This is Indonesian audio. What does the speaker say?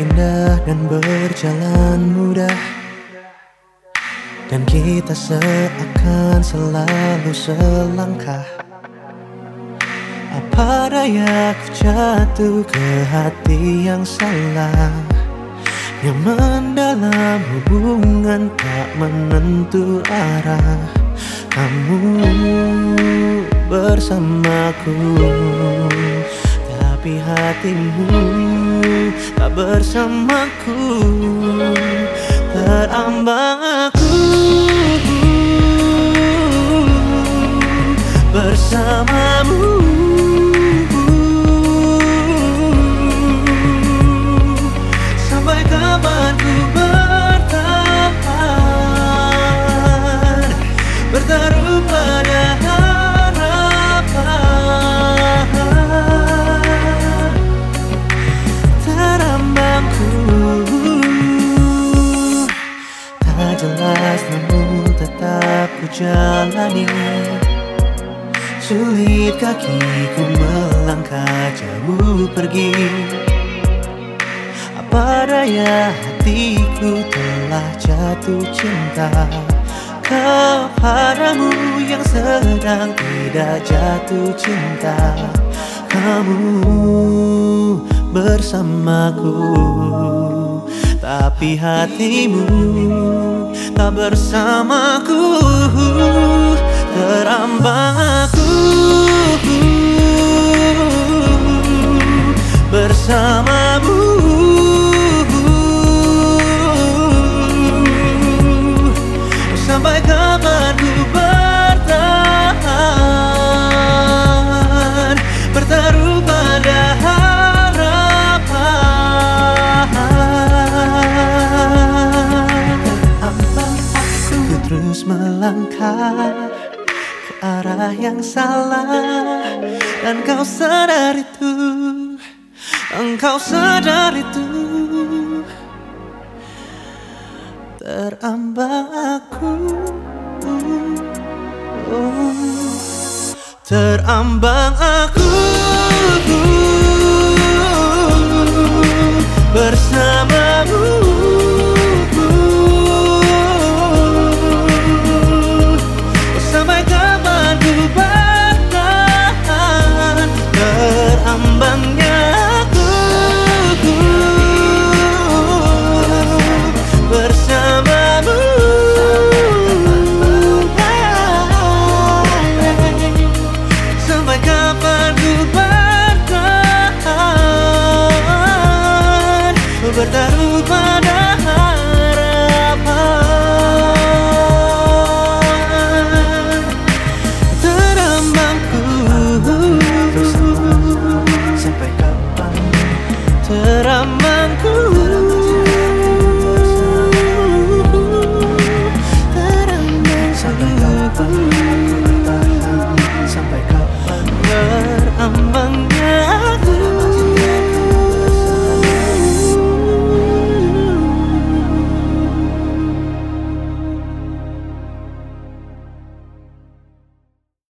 indah dan berjalan mudah. Dan kita seakan selalu selangkah. Apa daya ku jatuh ke hati yang salah? Yang mendalam hubungan tak menentu arah. Kamu bersamaku Tapi hatimu tak bersamaku. Terambang aku jalani. Sulit kakiku melangkah jauh pergi. Apa daya hatiku telah jatuh cinta? Kepadamu yang sedang tidak jatuh cinta. Kamu bersamaku Tapi hatimu tak bersamaku Terambang aku bersamamu terus melangkah ke arah yang salah. Dan kau sadar itu Engkau sadar itu. Terambang aku. Oh. Terambang aku Berambang